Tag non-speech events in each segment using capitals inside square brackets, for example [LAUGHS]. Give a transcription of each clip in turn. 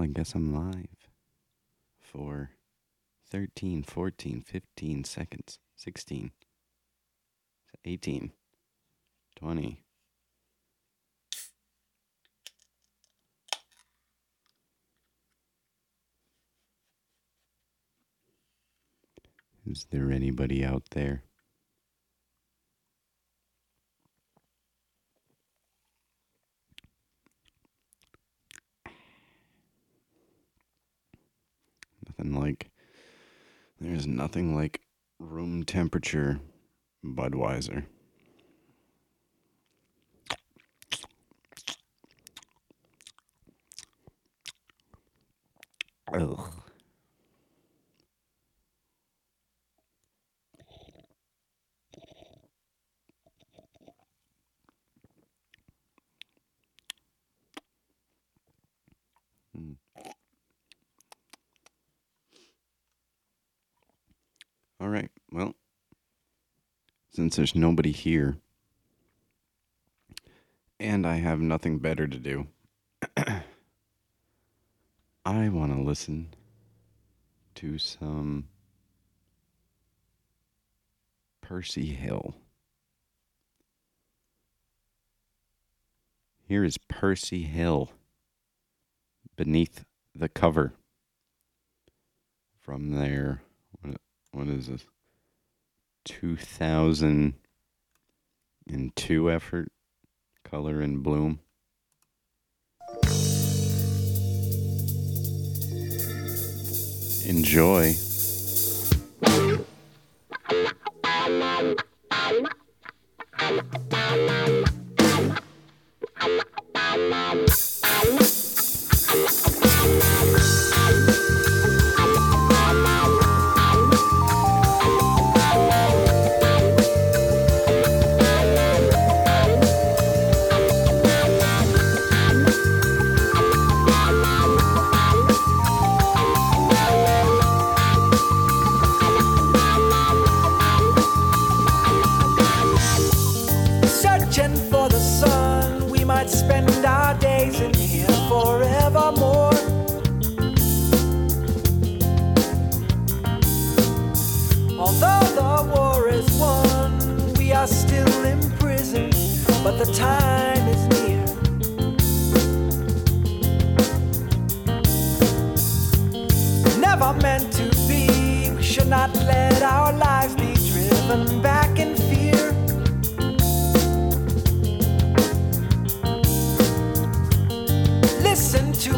I guess I'm live for 13, 14, 15 seconds, 16, 18, 20. Is there anybody out there? Nothing like there's nothing like room temperature Budweiser. Ugh. Mm. All right. Well, since there's nobody here and I have nothing better to do, [CLEARS THROAT] I want to listen to some Percy Hill. Here is Percy Hill beneath the cover from there. what, what is this 2002 effort Color in Bloom. Enjoy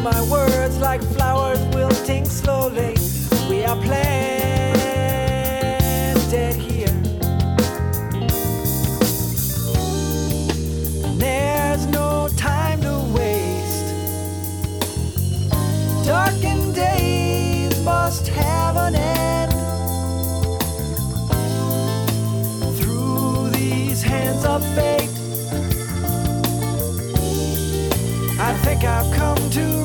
my words like flowers wilting slowly. We are planted I've come to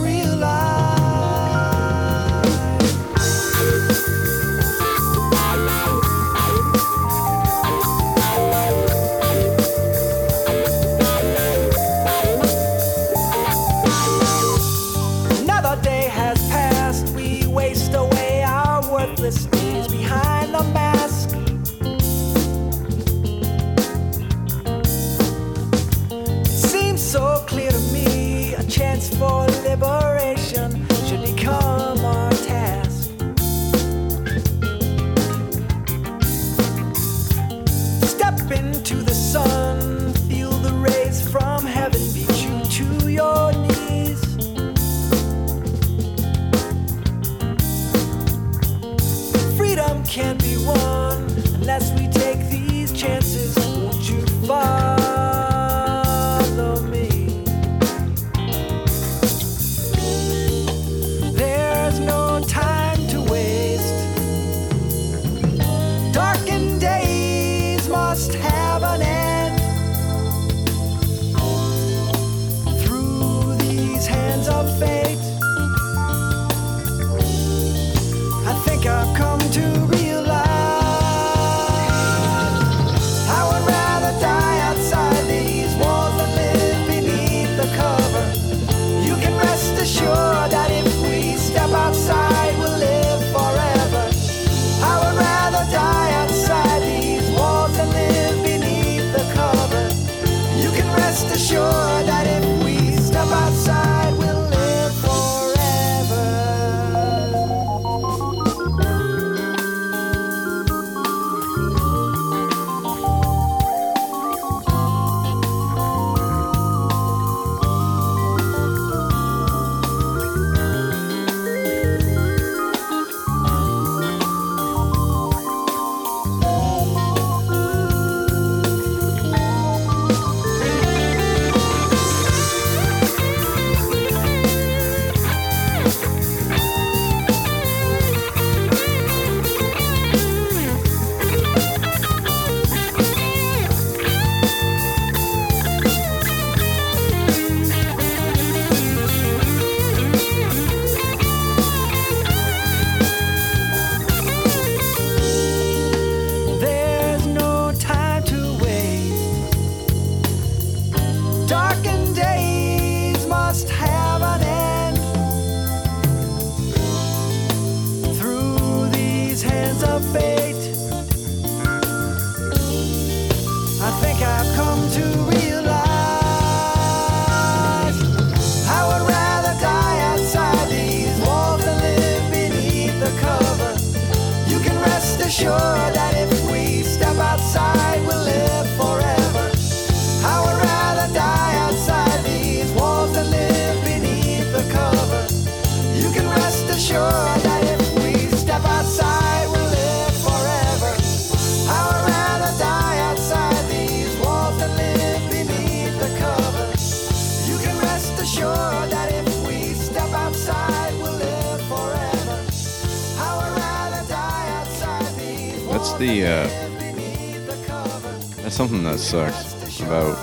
sucks about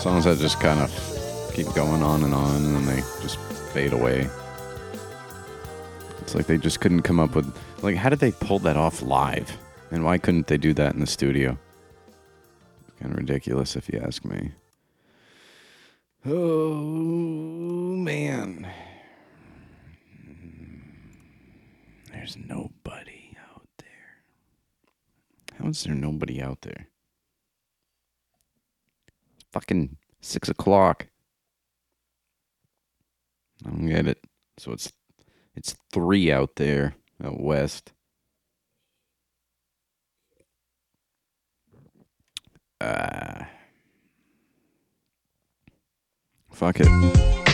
songs that just kind of keep going on and on and then they just fade away. It's like they just couldn't come up with like how did they pull that off live? And why couldn't they do that in the studio? Kind of ridiculous if you ask me. Oh man. There's nobody out there. How is there nobody out there? It's fucking six o'clock. I don't get it. So it's it's three out there out west. Uh, fuck it.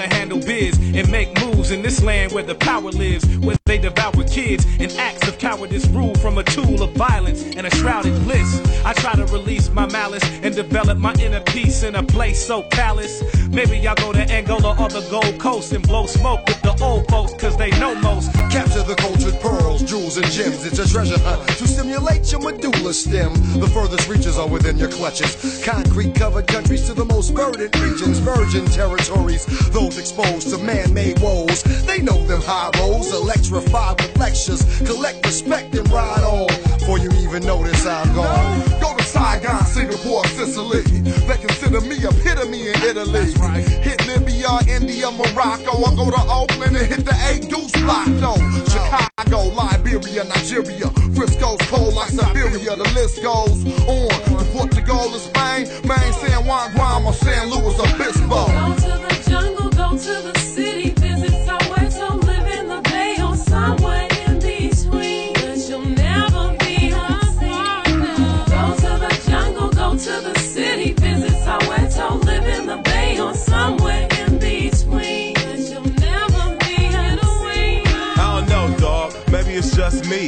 To handle biz and make moves in this land where the power lives, where they devour kids and acts of cowardice rule from a tool of violence and a shrouded bliss. I try to release my malice and develop my inner peace in a place so callous. Maybe y'all go to Angola or the Gold Coast and blow smoke with the old folks, cause they know most. Capture the cultured pearls, jewels, and gems. It's a treasure hunt to stimulate your medulla stem. The furthest reaches are within your clutches. Concrete covered countries to the most verdant regions, virgin territories. Those exposed to man made woes. They know them high roads, electrified with lectures. Collect respect and ride on. Before you even notice I'm gone. Go to Saigon, Singapore, Sicily. They consider me epitome in Italy. Right. Hit Libya, India, Morocco. I go to Oakland and hit the eight deuce block. No, Chicago, Liberia, Nigeria. Frisco's cold like Siberia. The list goes on. To Portugal and Spain, Maine, San Juan, Guam, or San Luis Obispo.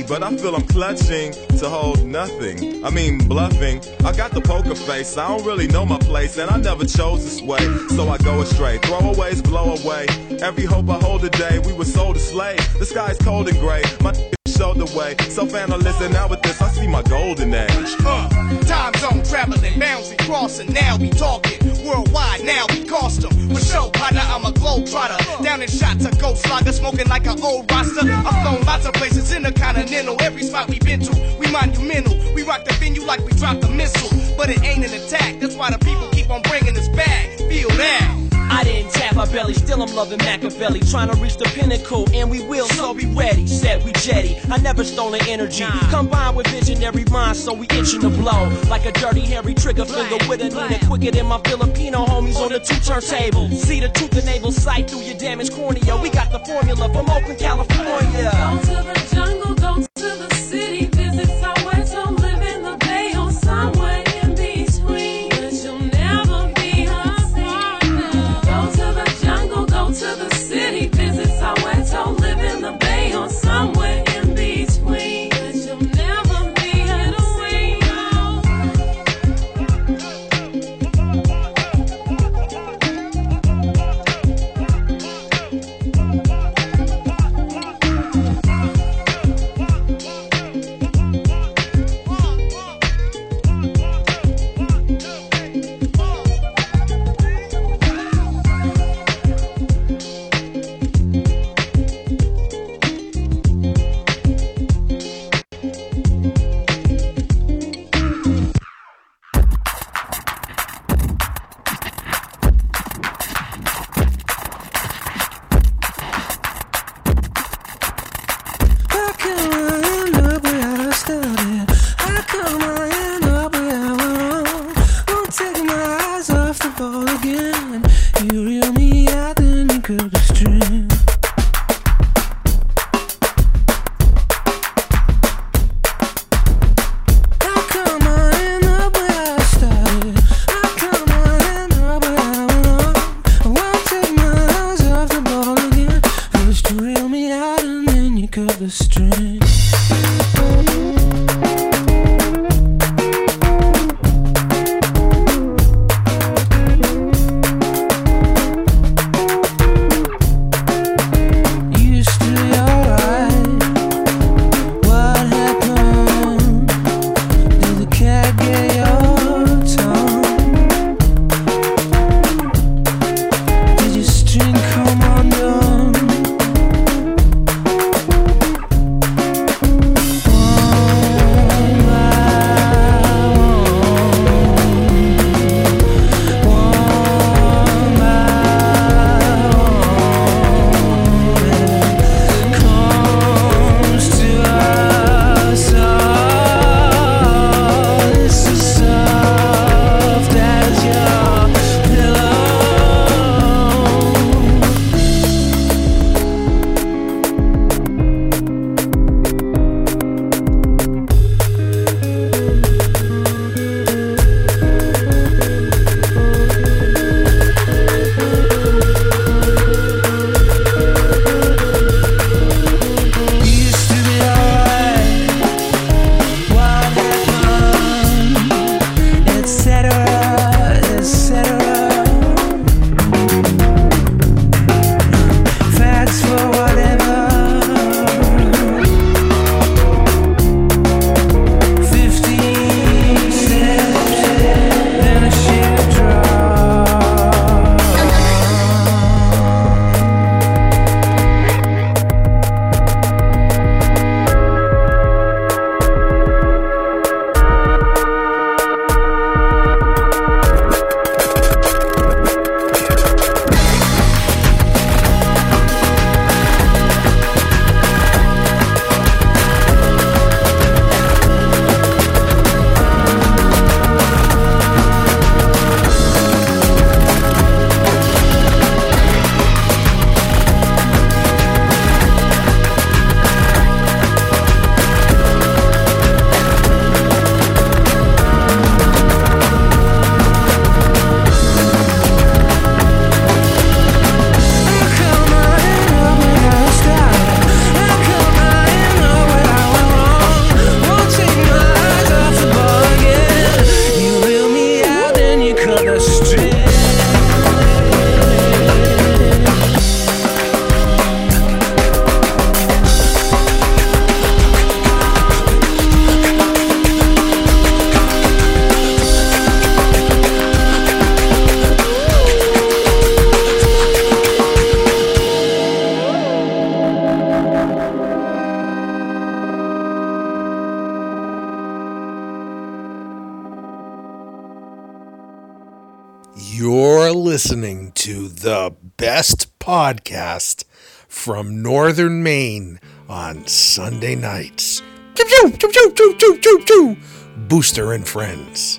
But I feel I'm clutching to hold nothing. I mean, bluffing. I got the poker face. I don't really know my place, and I never chose this way. So I go astray. Throwaways blow away. Every hope I hold today, we were sold a slave. The sky's cold and gray. My showed the way. Self analyzing now with this, I see my golden age. Uh, time zone traveling, boundary crossing. Now we talking worldwide. Now we cost 'em. For show, partner, I'm a globe trotter. Down in shots, a ghost slugger, smoking like an old roster. I've flown lots of places in the continental. Every spot we been to, we monumental. We rock the venue like we dropped a missile. But it ain't an attack. That's why the people keep on bringing us back. Feel that. I didn't tap my belly, still I'm loving Machiavelli. Trying to reach the pinnacle, and we will, so be ready. Said we jetty, I never stolen energy. Combined with visionary minds, so we itching to blow. Like a dirty, hairy trigger finger with a Nina. Quicker than my Filipino homies on the two turntable. See the truth enable sight through your damaged cornea. We got the formula from Oakland, California. Go to the jungle, go to the city, choo. Booster and Friends.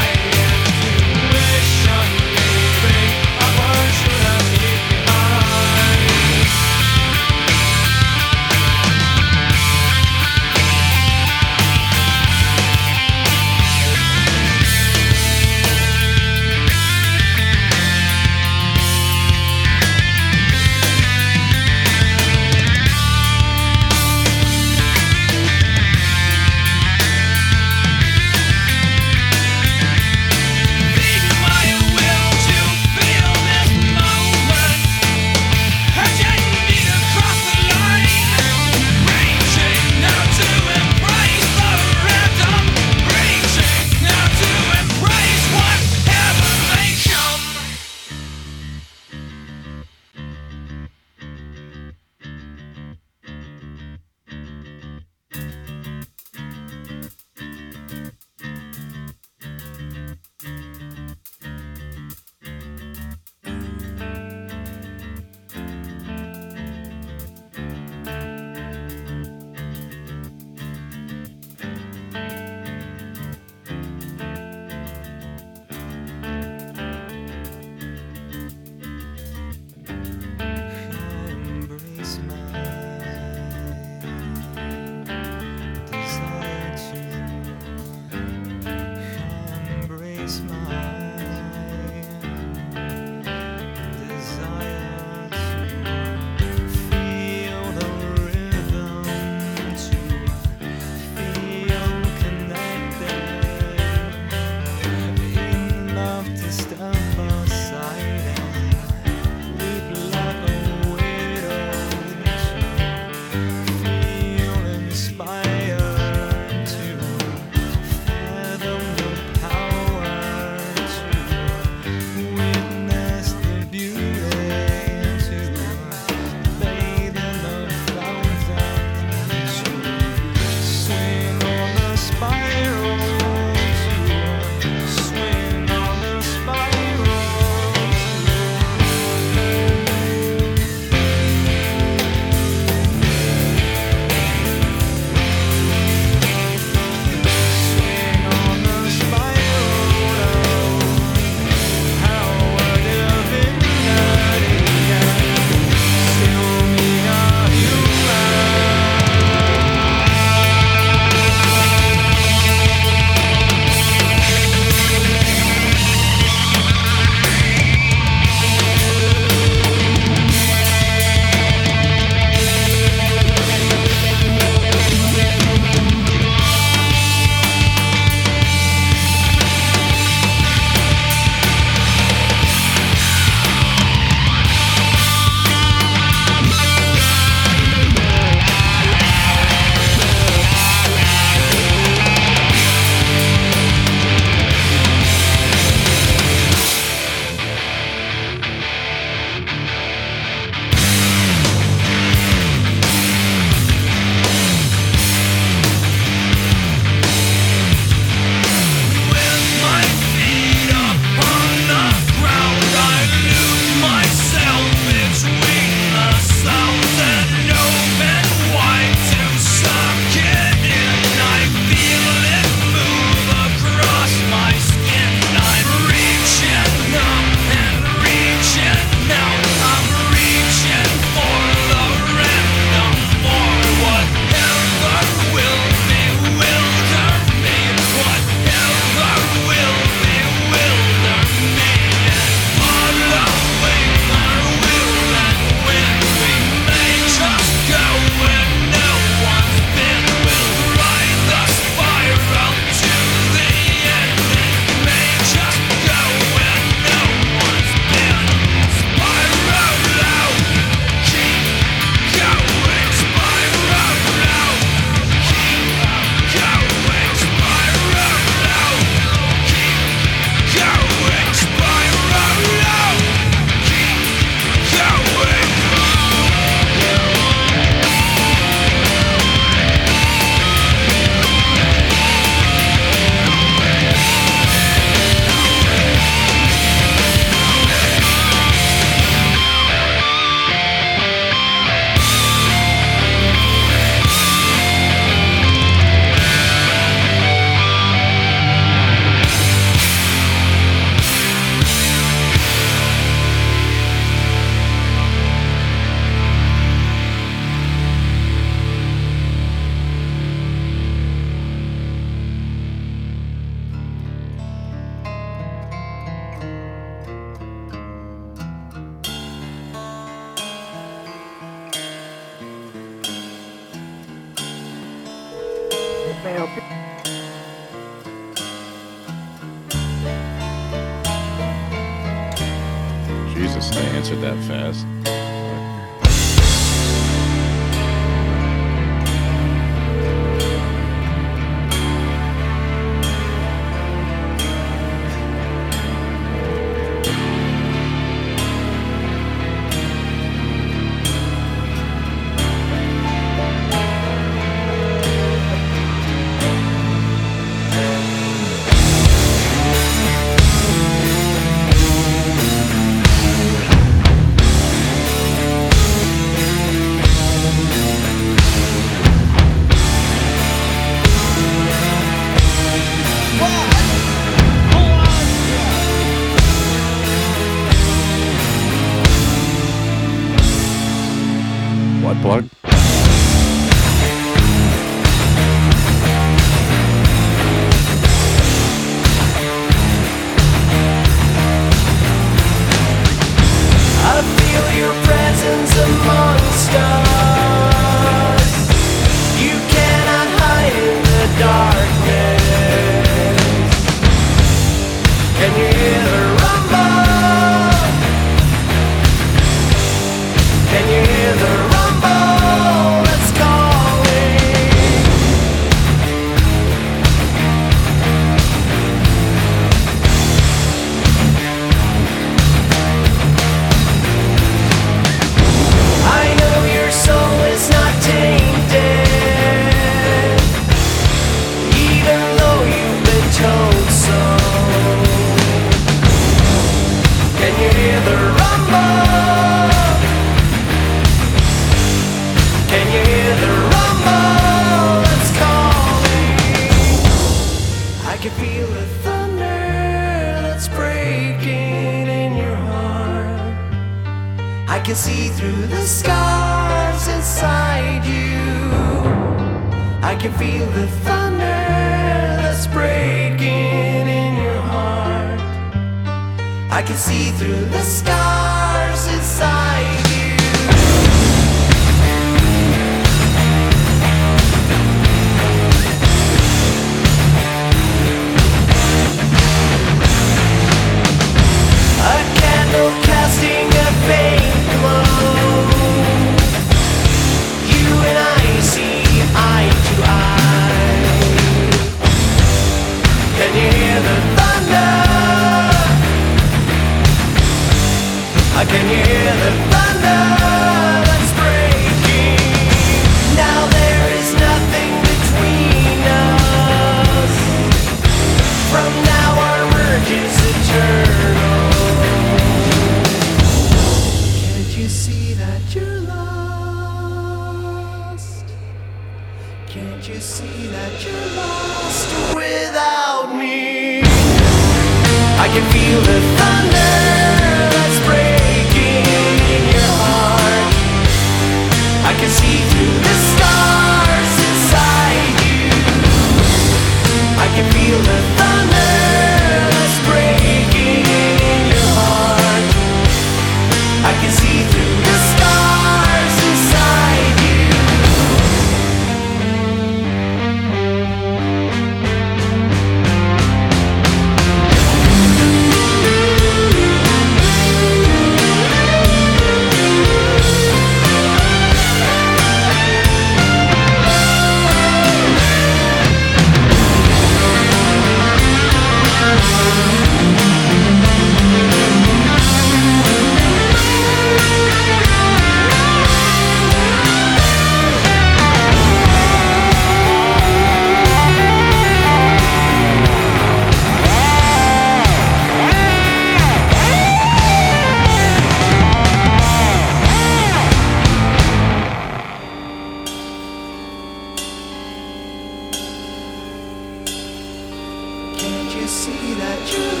true.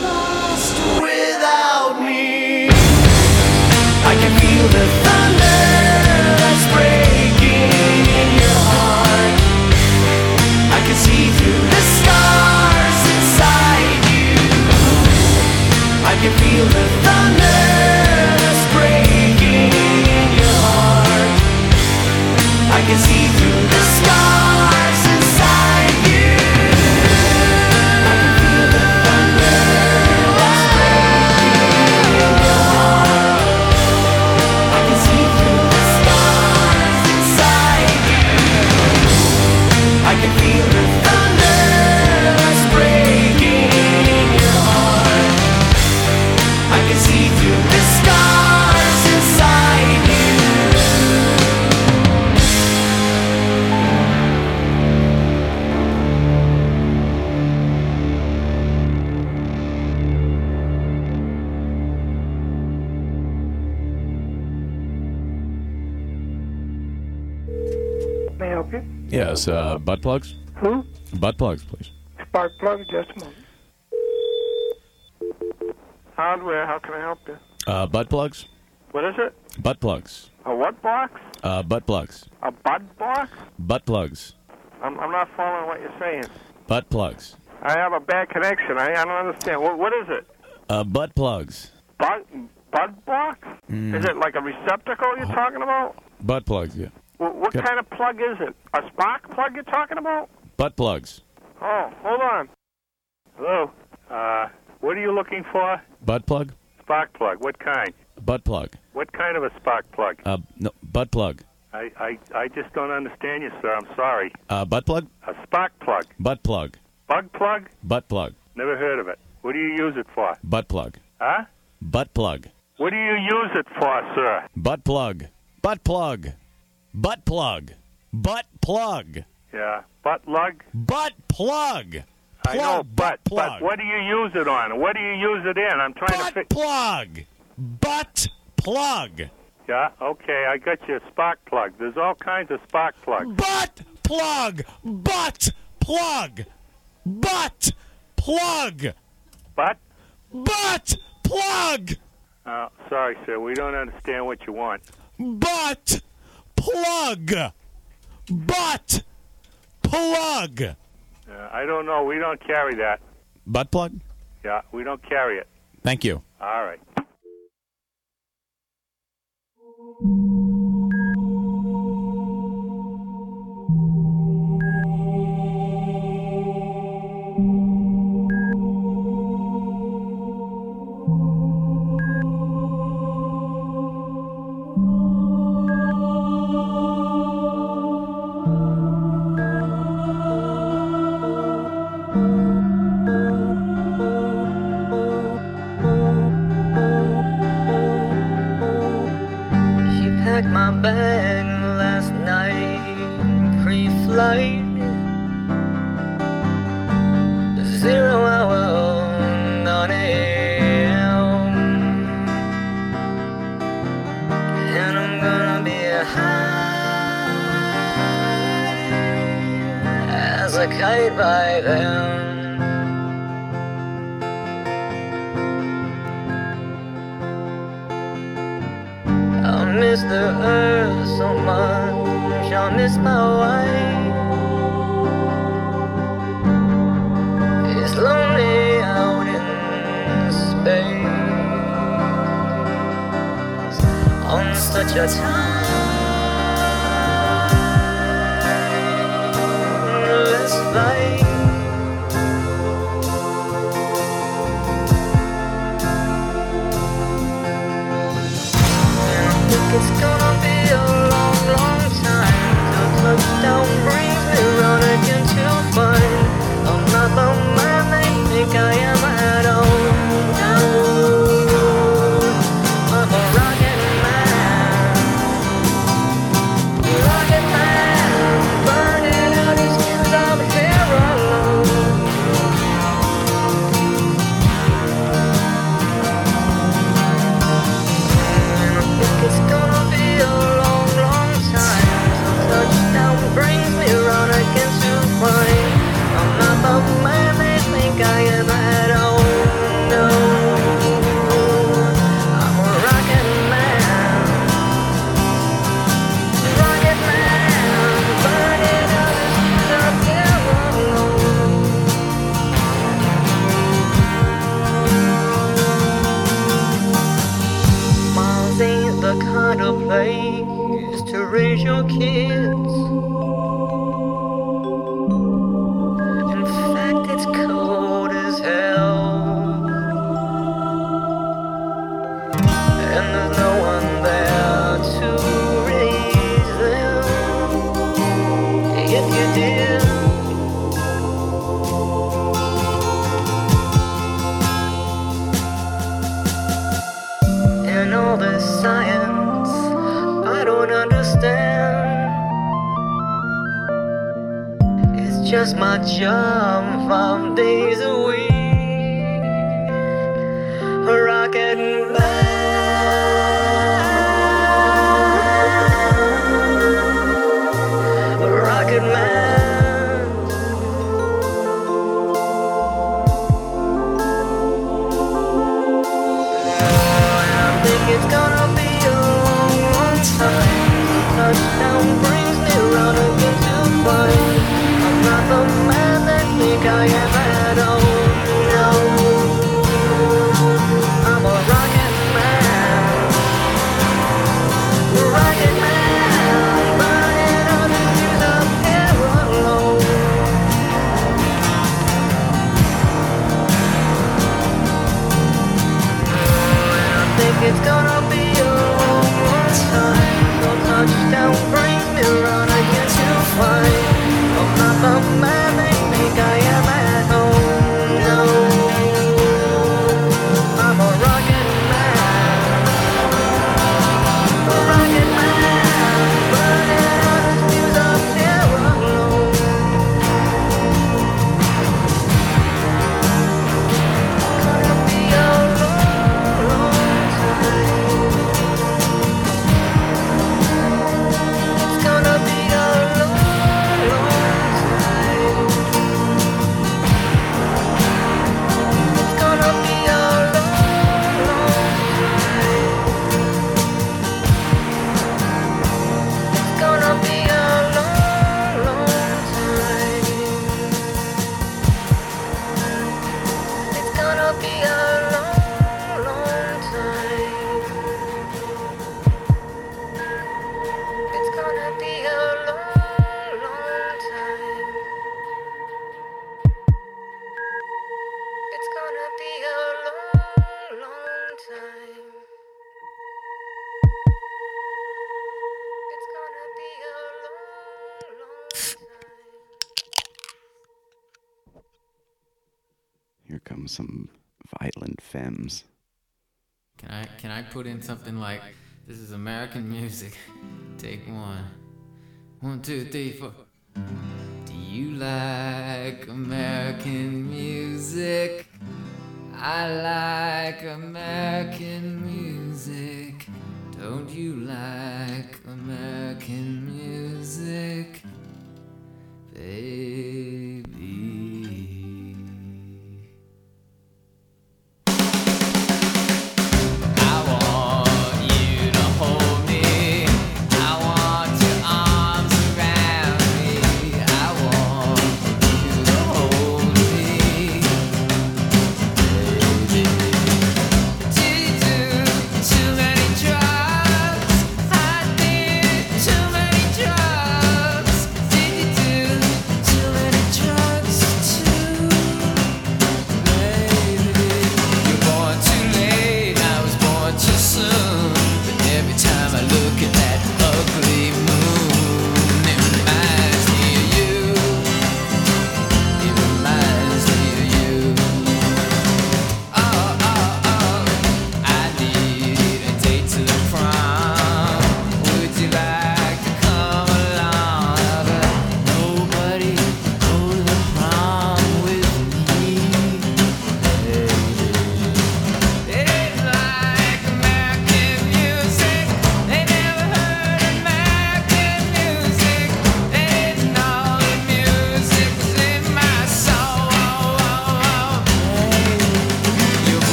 Yes, uh, butt plugs? Who? Butt plugs, please. Spark plug, just a moment. Hardware, how can I help you? Uh, butt plugs? What is it? Butt plugs. A what box? Uh, butt plugs. A bud box? Butt plugs. I'm, I'm not following what you're saying. Butt plugs. I have a bad connection. I, I don't understand. What, what is it? Uh, butt plugs. Bud, bud box? Mm. Is it like a receptacle you're talking about? Butt plugs, yeah. What, what Okay. kind of plug is it? A spark plug you're talking about? Butt plugs. Oh, hold on. Hello. Uh, what are you looking for? Butt plug? Spark plug. What kind? Butt plug. What kind of a spark plug? Uh, no, butt plug. I, I, I just don't understand you, sir. I'm sorry. Uh, butt plug? A spark plug. Butt plug. Bug plug? Butt plug. Never heard of it. What do you use it for? Butt plug. Huh? Butt plug. What do you use it for, sir? Butt plug. Butt plug. Butt plug. Butt plug. Yeah. Butt lug? Butt plug. I know, but, but what do you use it on? What do you use it in? I'm trying to Butt plug. Butt plug. Yeah, okay, I got you a spark plug. There's all kinds of spark plugs. Butt plug. Butt plug. Butt plug. But? Butt plug. Uh, sorry, sir, we don't understand what you want. Butt plug. Butt plug. Uh, I don't know. We don't carry that. Butt plug? Yeah, we don't carry it. Thank you. All right. day for. Do you like American music? I like American music. Don't you like American music? Babe.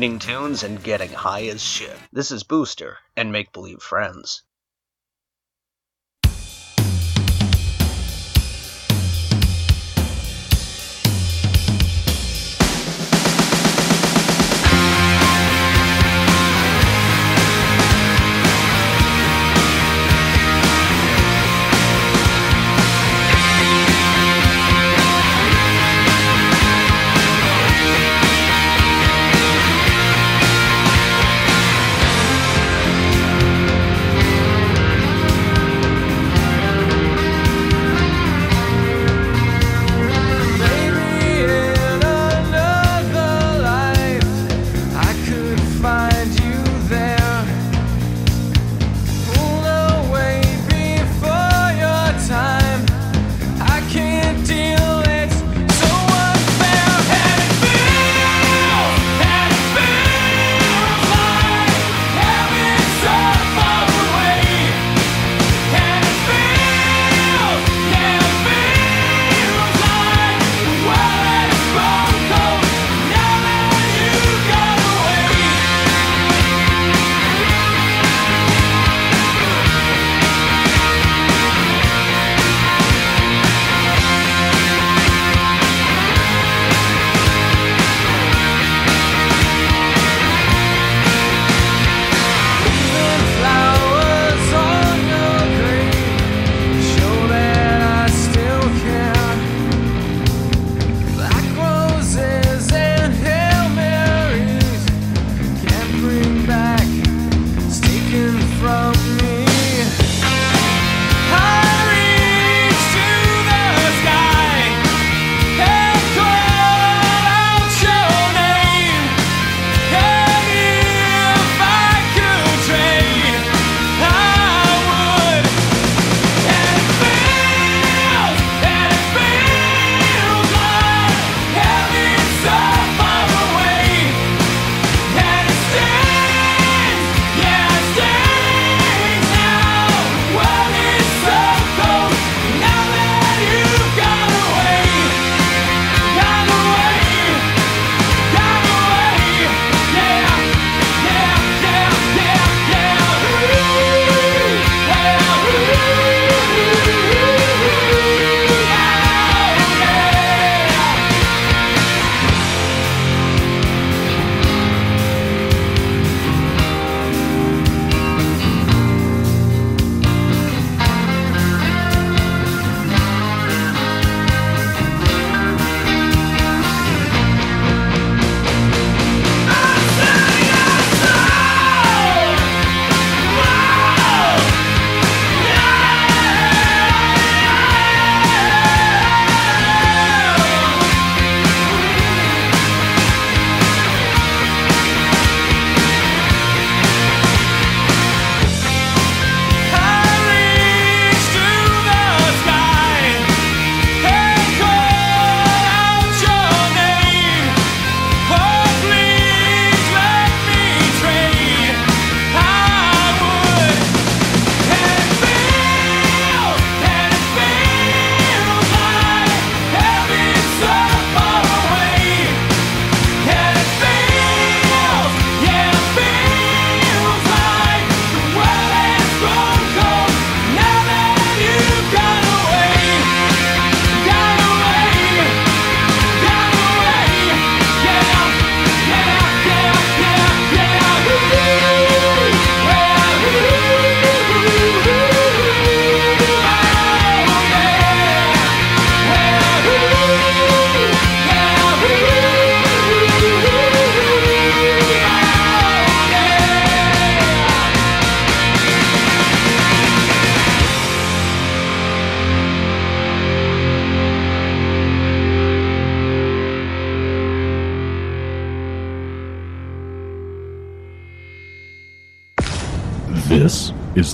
opening tunes and getting high as shit. This is Booster and Make Believe Friends.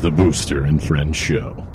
The Booster and Friends Show.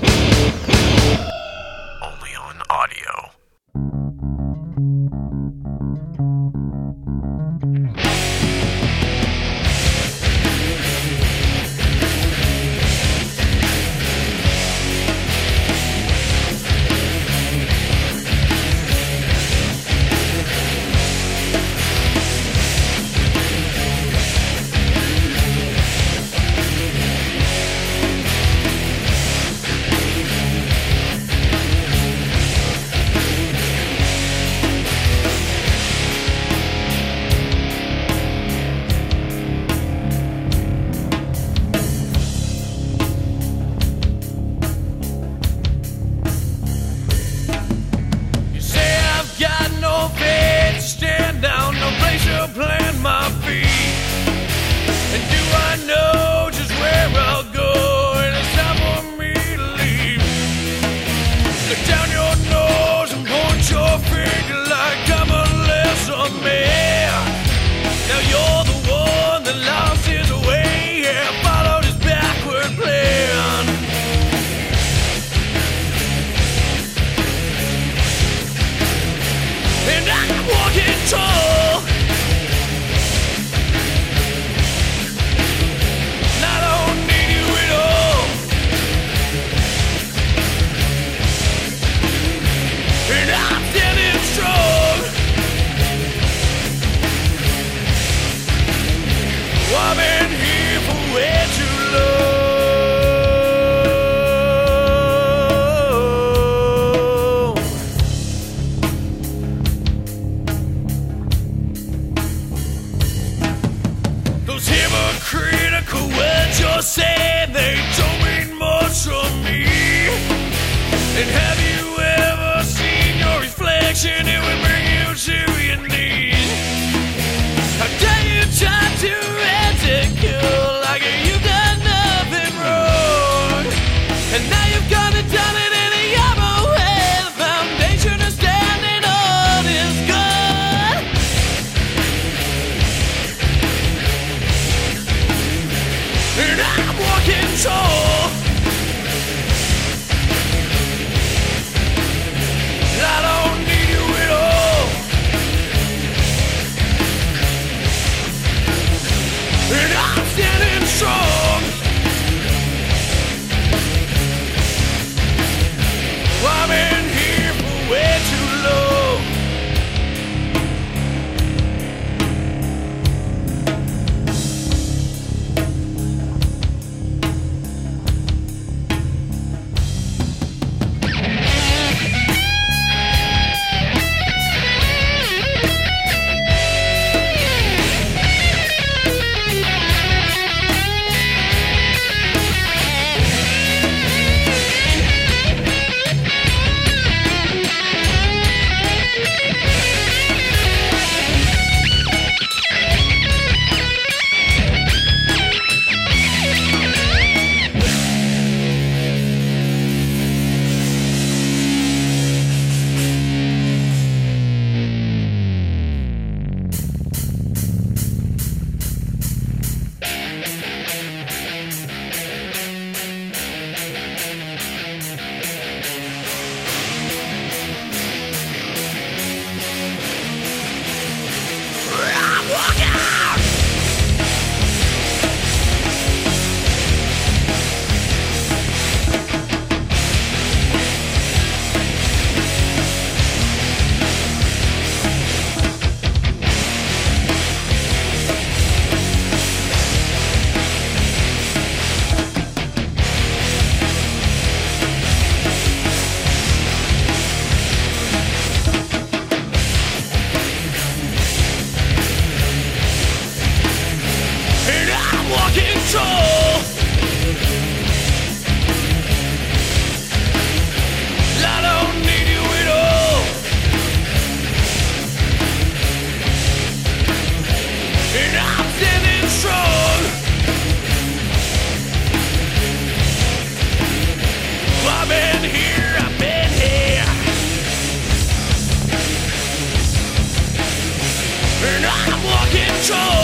control.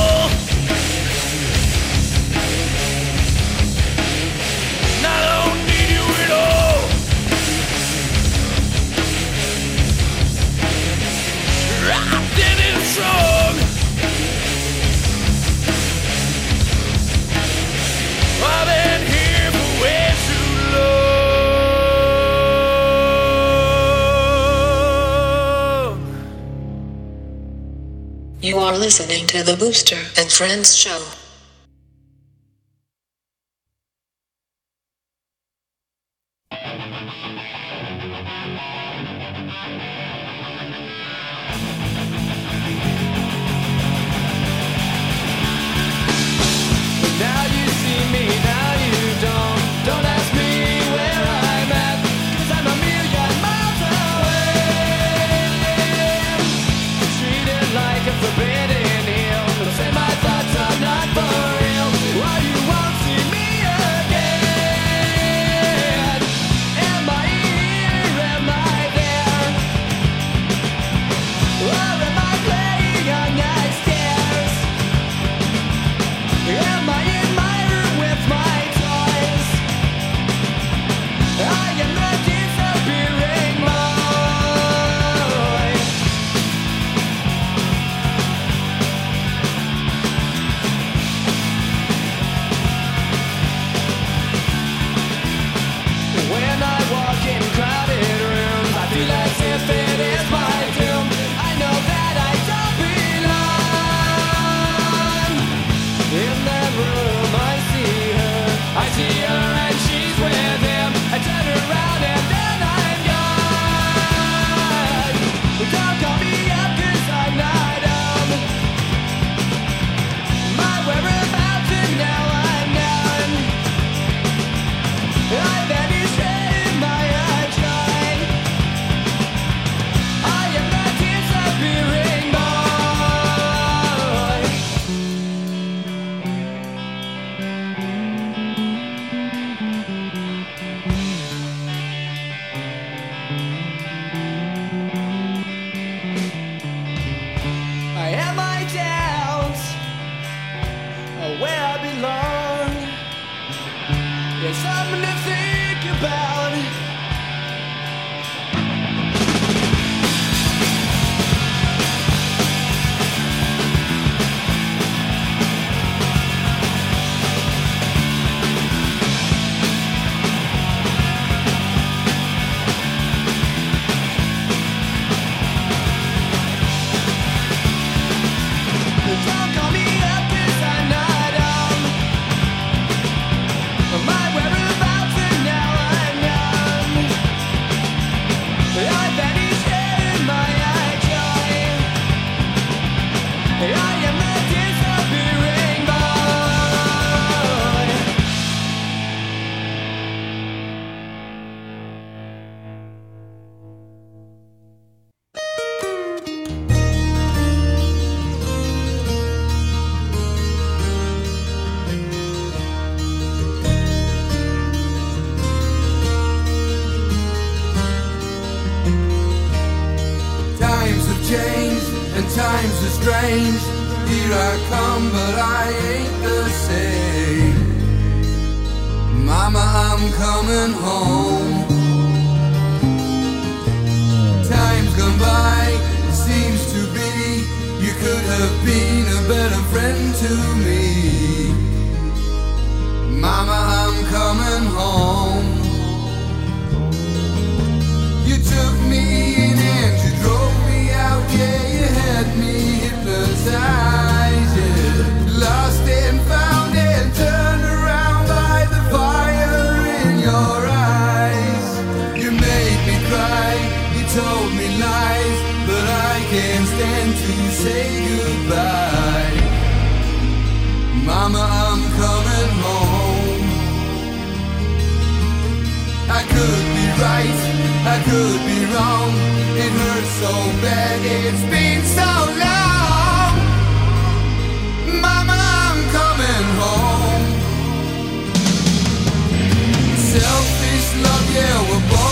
You are listening to the Booster and Friends show. could be right, I could be wrong. It hurts so bad, it's been so long. Mama, I'm coming home. Selfish love, yeah, we're born.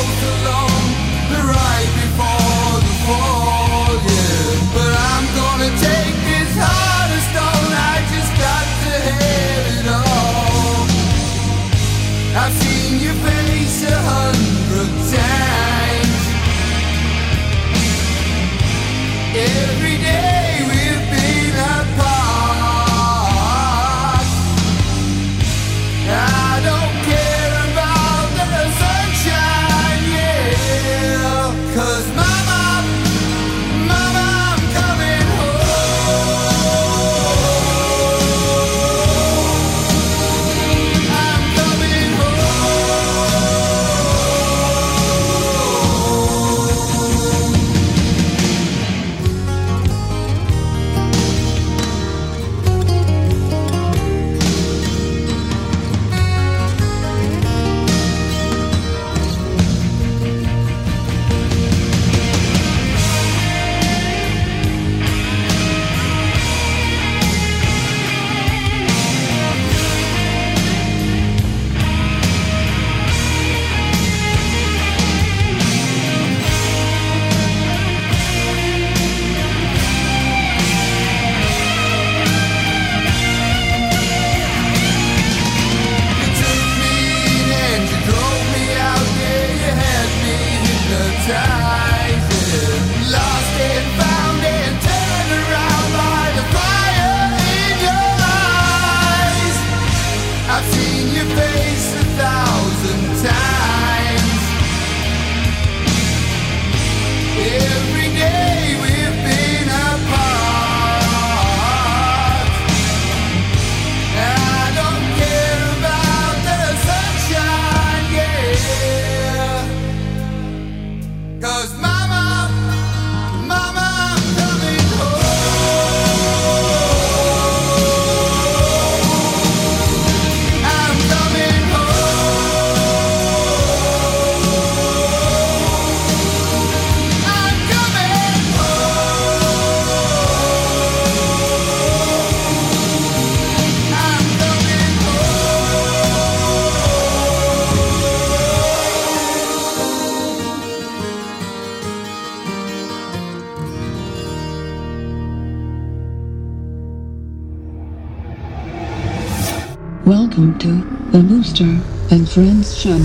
And Friends Show.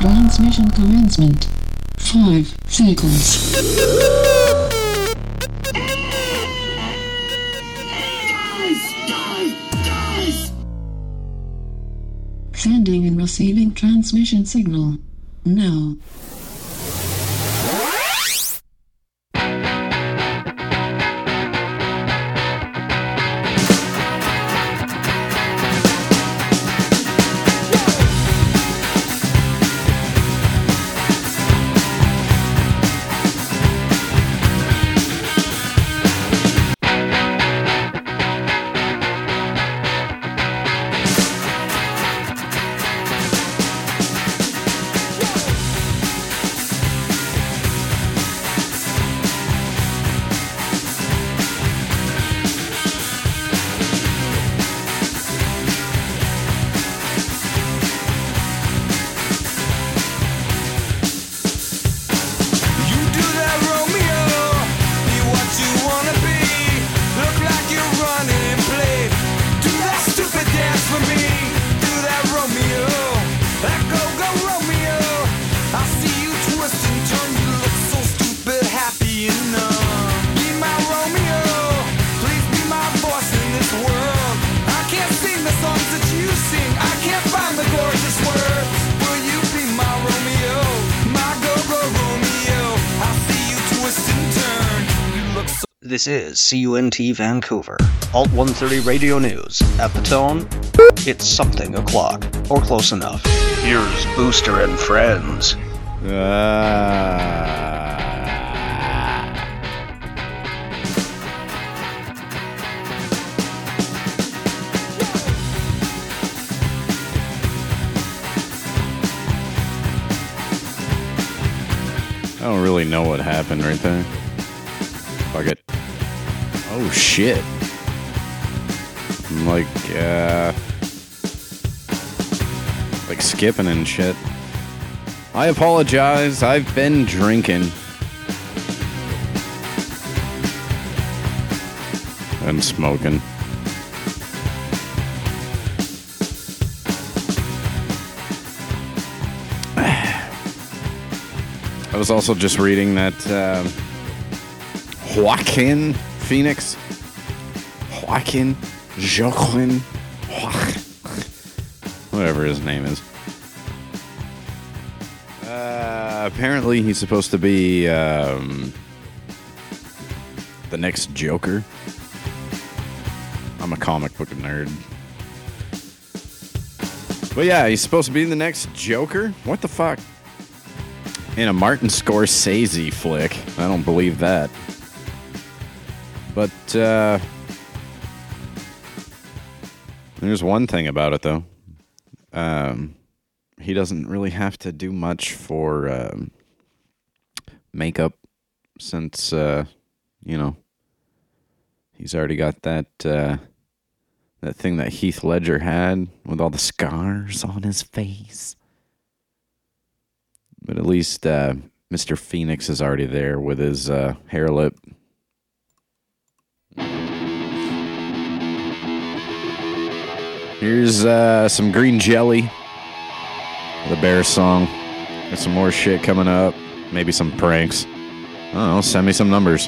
Transmission commencement. Five seconds. Sending and receiving transmission signal. Now. This is CUNT Vancouver, Alt 130 Radio News. At the tone, it's something o'clock, or close enough. Here's Booster and Friends. Ah. I don't really know what happened right there. Oh shit. I'm like, uh. Like skipping and shit. I apologize. I've been drinking. And smoking. [SIGHS] I was also just reading that um Joaquin Phoenix, Joaquin, Joaquin, whatever his name is. Uh, apparently, he's supposed to be um, the next Joker. I'm a comic book nerd. But yeah, he's supposed to be the next Joker? What the fuck? In a Martin Scorsese flick. I don't believe that. But, uh, there's one thing about it, though. Um, he doesn't really have to do much for um, makeup since, uh, you know, he's already got that, uh, that thing that Heath Ledger had with all the scars on his face. But at least uh, Mr. Phoenix is already there with his uh, hare lip. Here's uh, some green jelly. The bear song. Got some more shit coming up. Maybe some pranks. I don't know. Send me some numbers.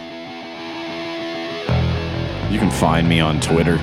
You can find me on Twitter.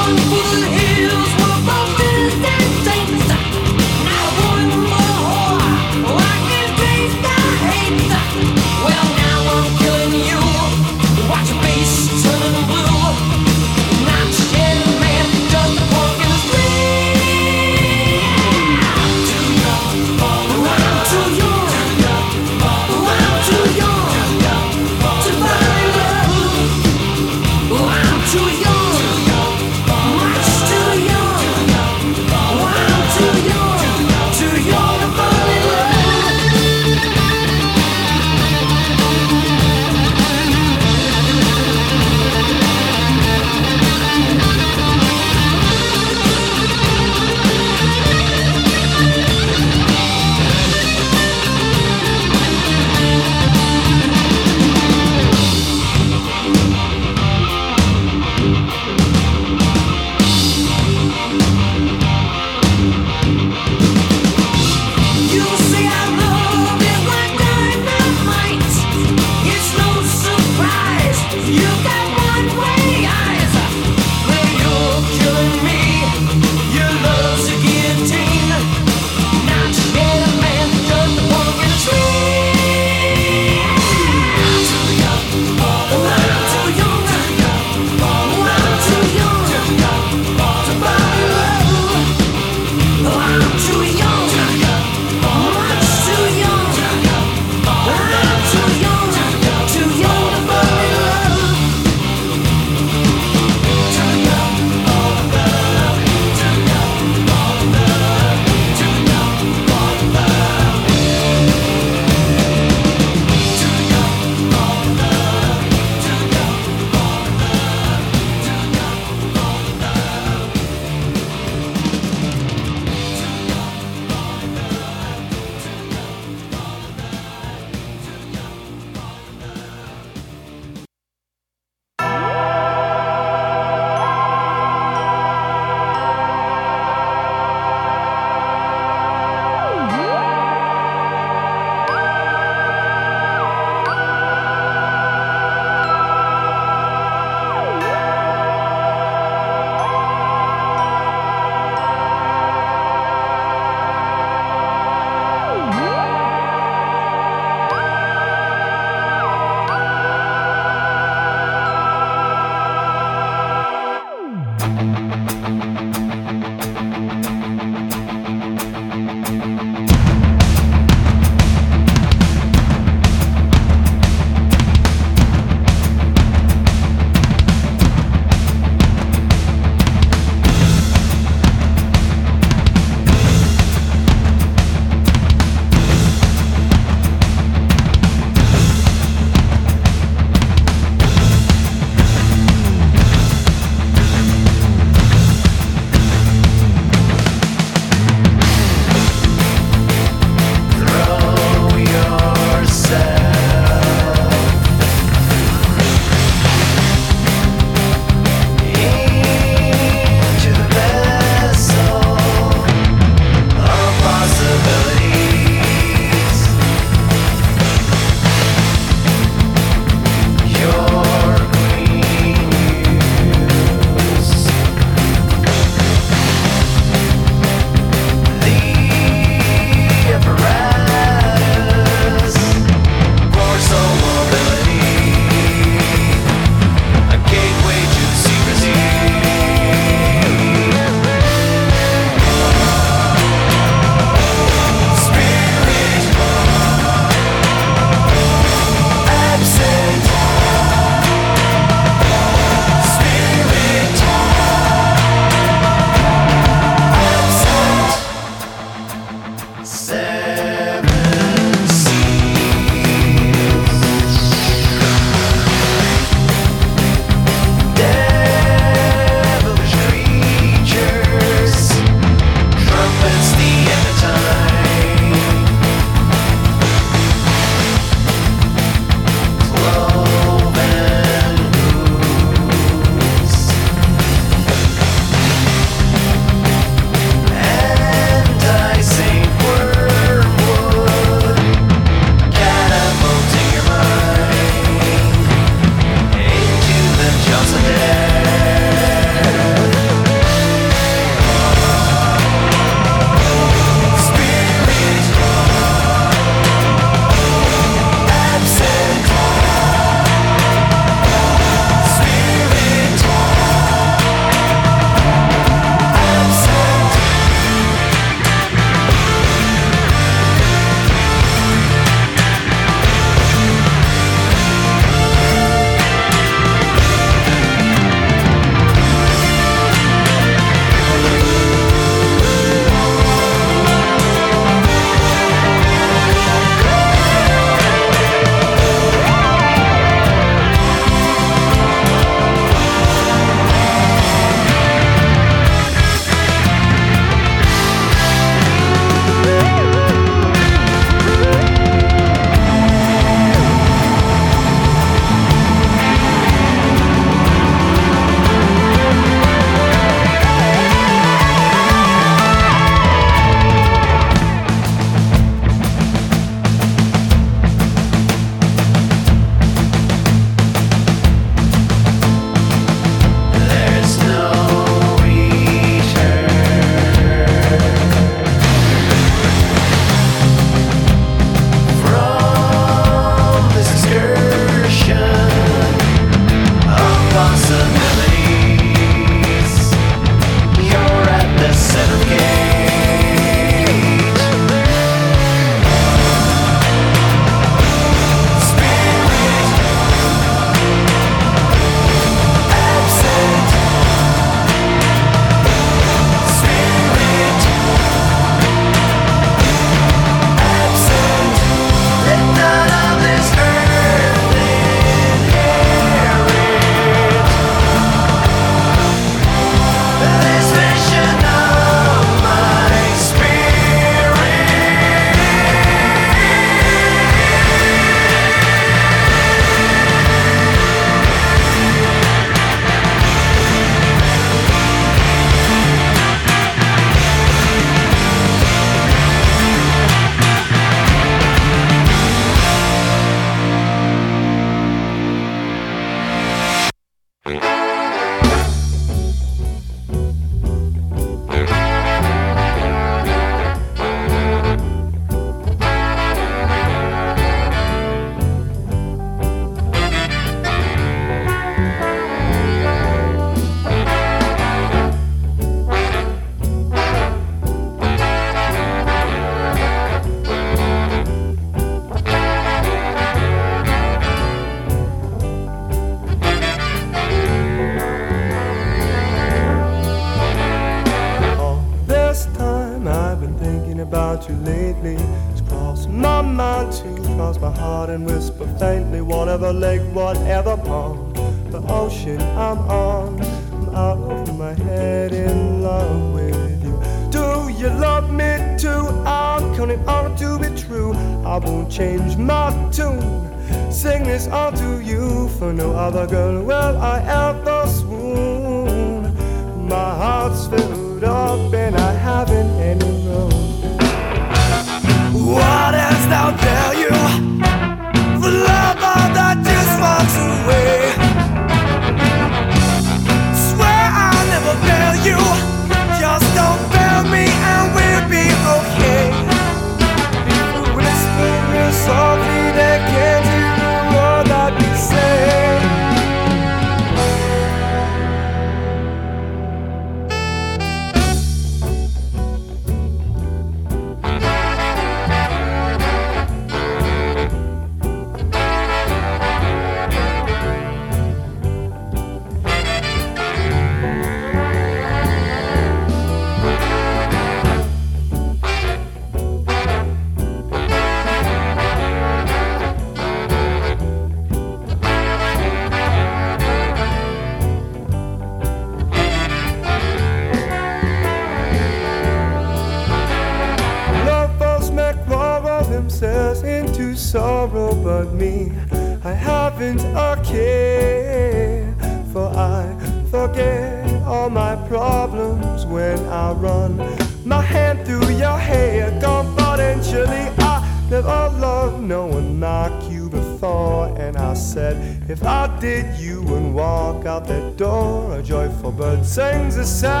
A sad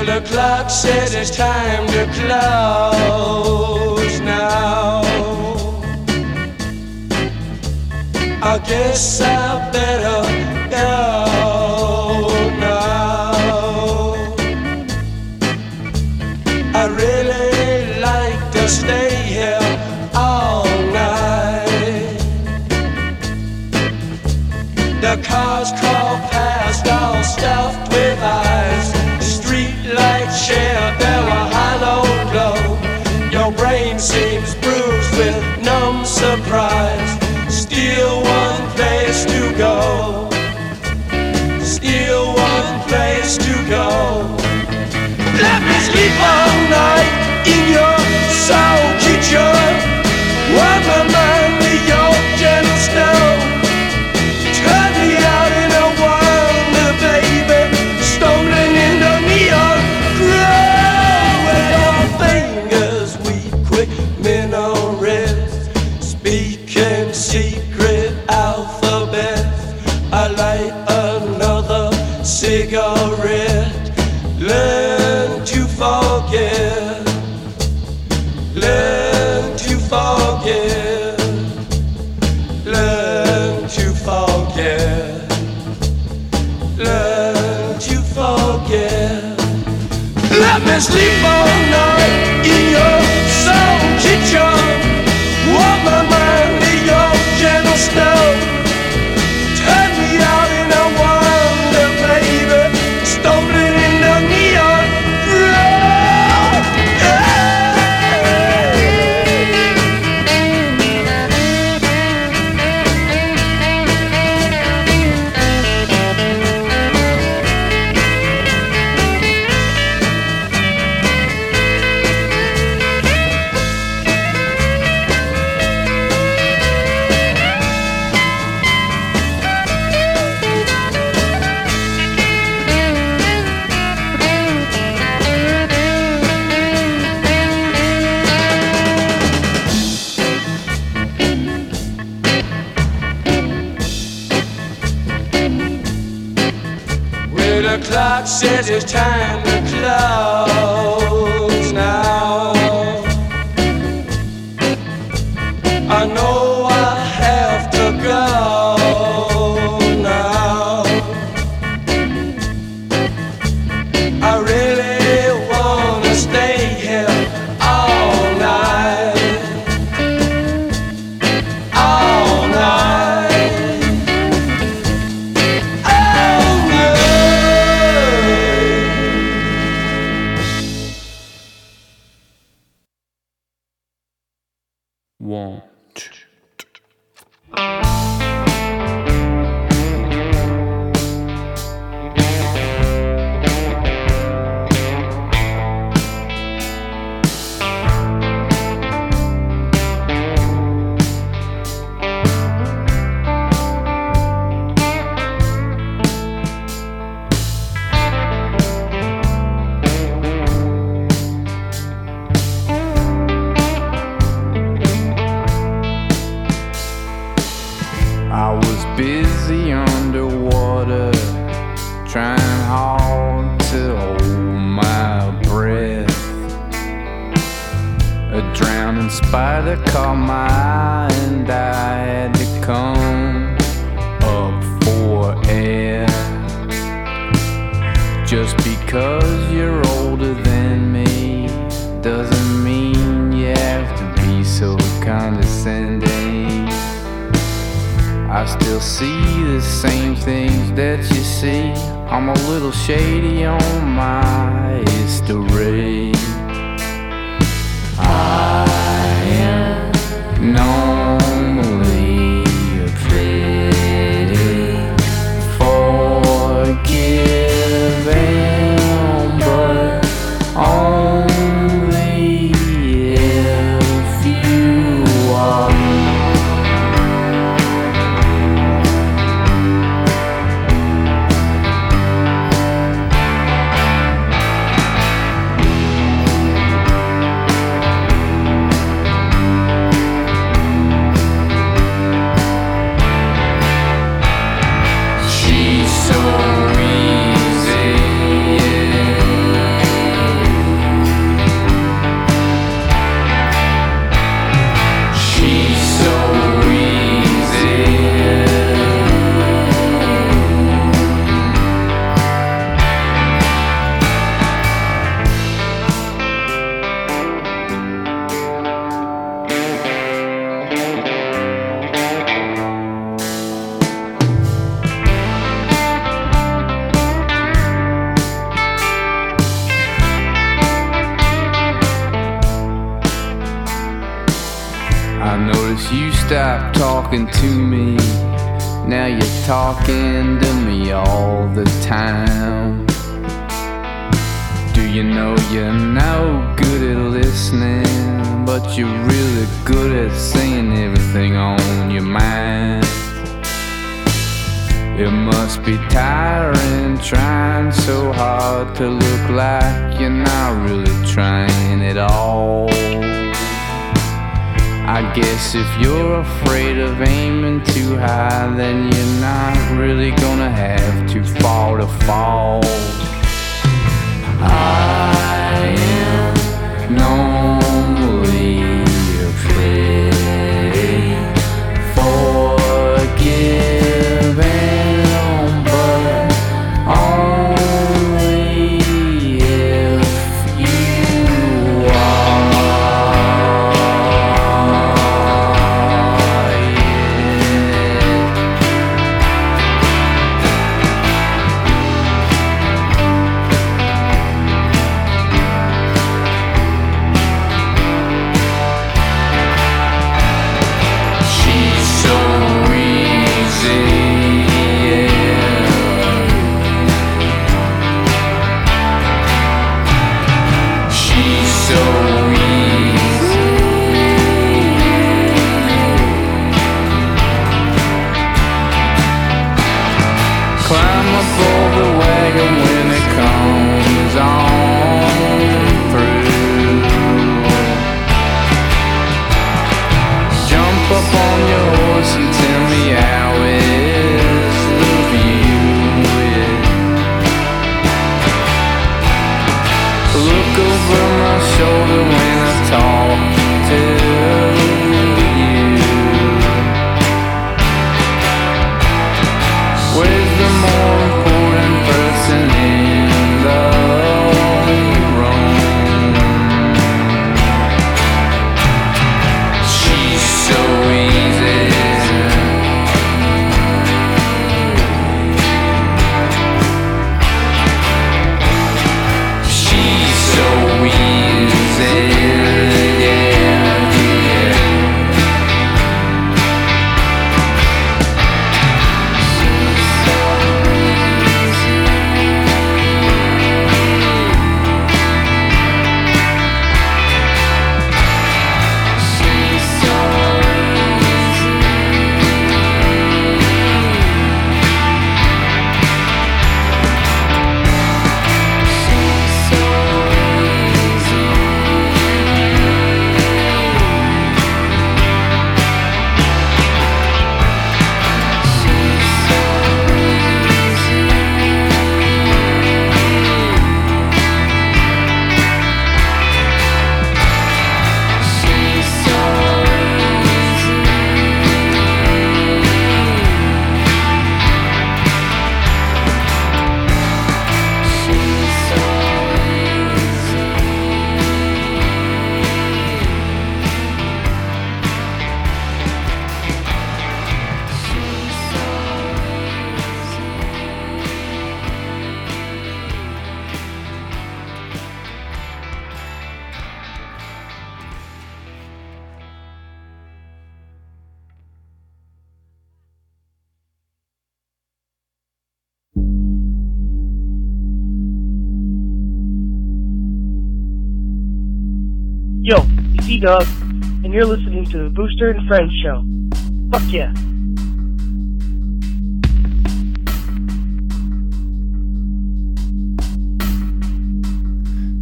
till the clock says it's time to close now. I guess I better go. share, there were hollow glow. Your brain seems bruised with numb surprise. Still one place to go. Still one place to go. Let me sleep all night in your soul kitchen. sleep on. see, I'm a little shady on my history. I am known. Dog, and you're listening to the Booster and Friends Show. Fuck yeah.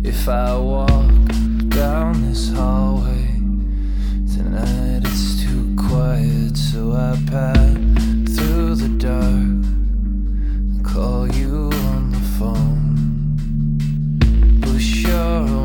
If I walk down this hallway tonight, it's too quiet, so I pass through the dark and call you on the phone. Push your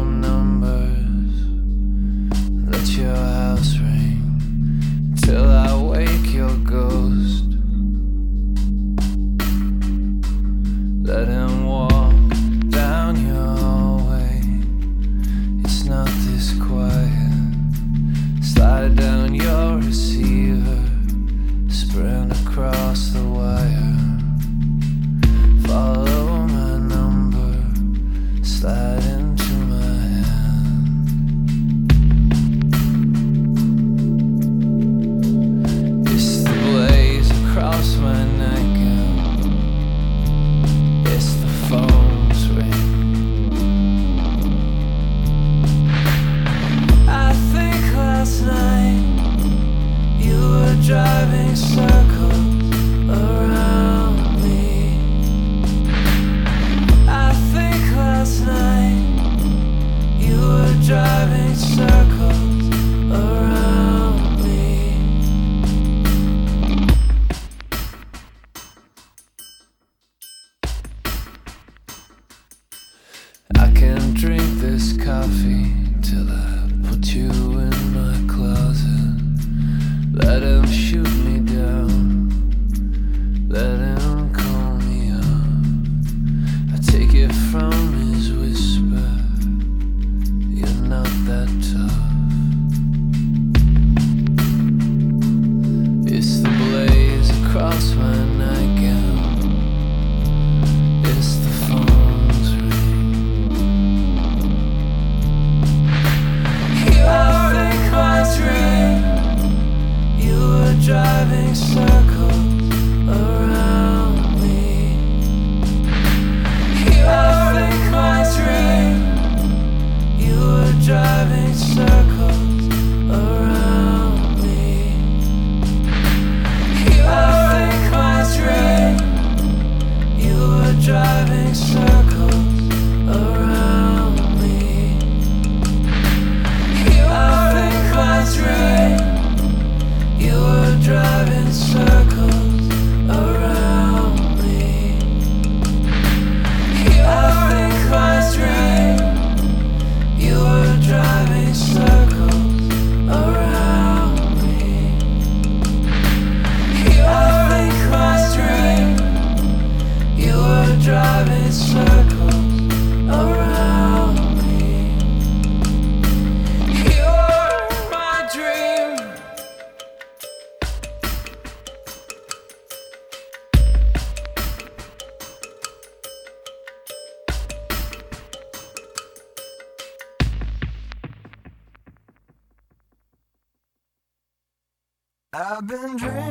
I've been dreaming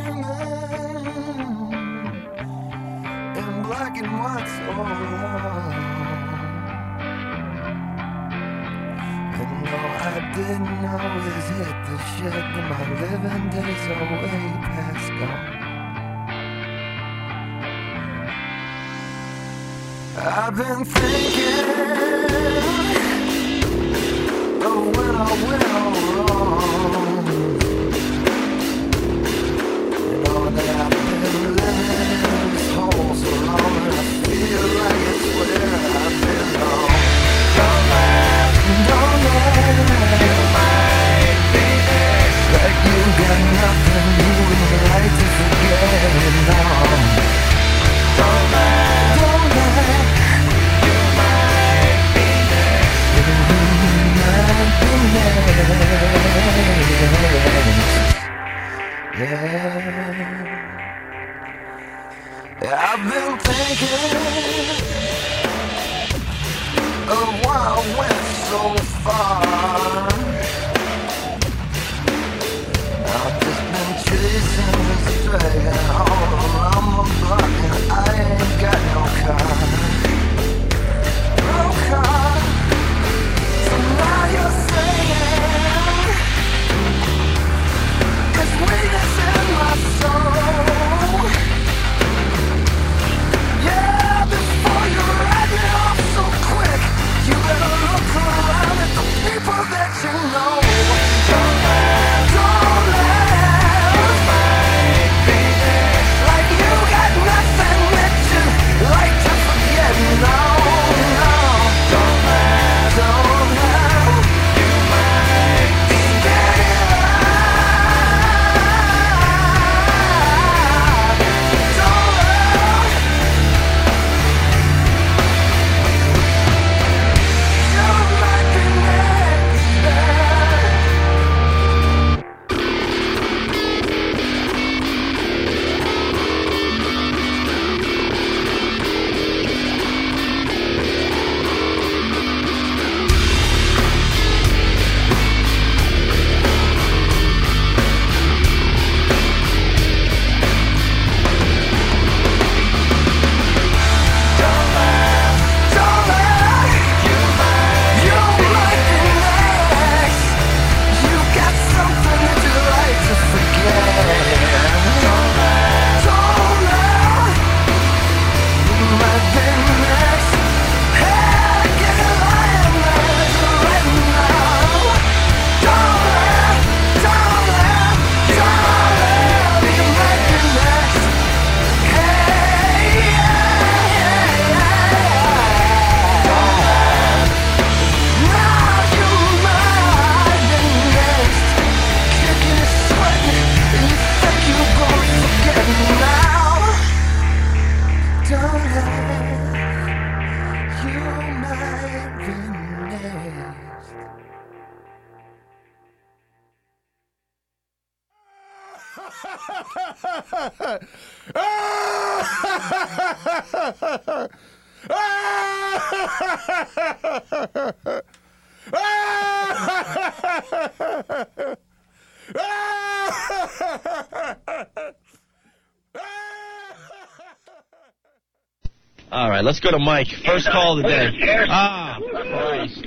let's go to Mike. First call of the day. Ah, Christ.